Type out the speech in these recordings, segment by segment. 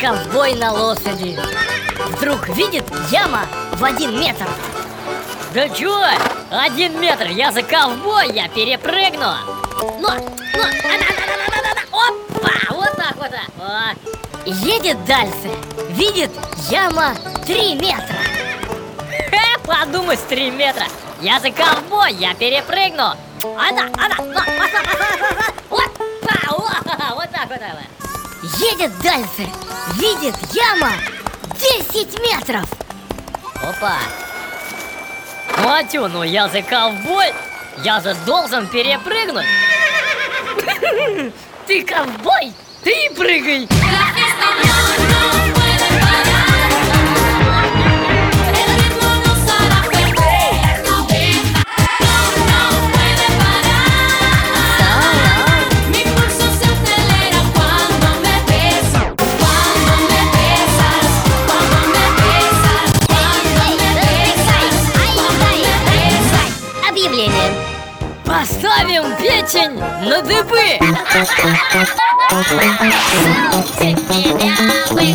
ковбой на лошади. Вдруг видит яма в один метр. Да чё? Один метр, я за ковбой, я перепрыгну! Но, но, опа, вот так вот О. Едет дальше, видит яма три метра. Ха, подумай, с три метра. Я за ковбой, я перепрыгну. Она, она, но, пошла, Едет дальше, видит яма 10 метров. Опа. Матю, ну я за ковбой. Я же должен перепрыгнуть. Ты ковбой, ты прыгай Поставим печень на дыбы.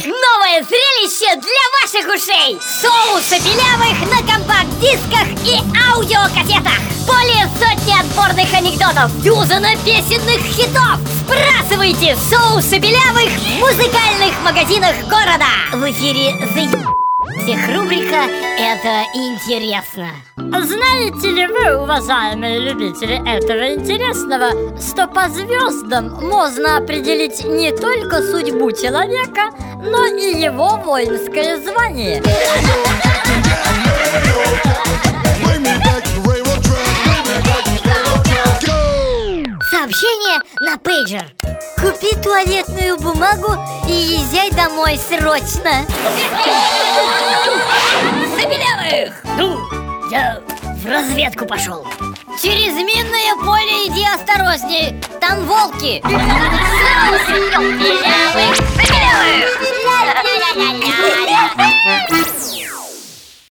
Новое зрелище для ваших ушей. Соусы белявых на компакт-дисках и аудиокассетах. Более сотни отборных анекдотов Дюзана песенных хитов. Сбрасывайте соусы белявых в музыкальных магазинах города. В эфире The всех рубрика «Это интересно» Знаете ли вы, уважаемые любители этого интересного, что по звездам можно определить не только судьбу человека, но и его воинское звание? Пейджер Купи туалетную бумагу и езжай домой срочно Забелявых! Ну, я в разведку пошел Через минное поле иди осторожней Там волки Белявых! Забелявых!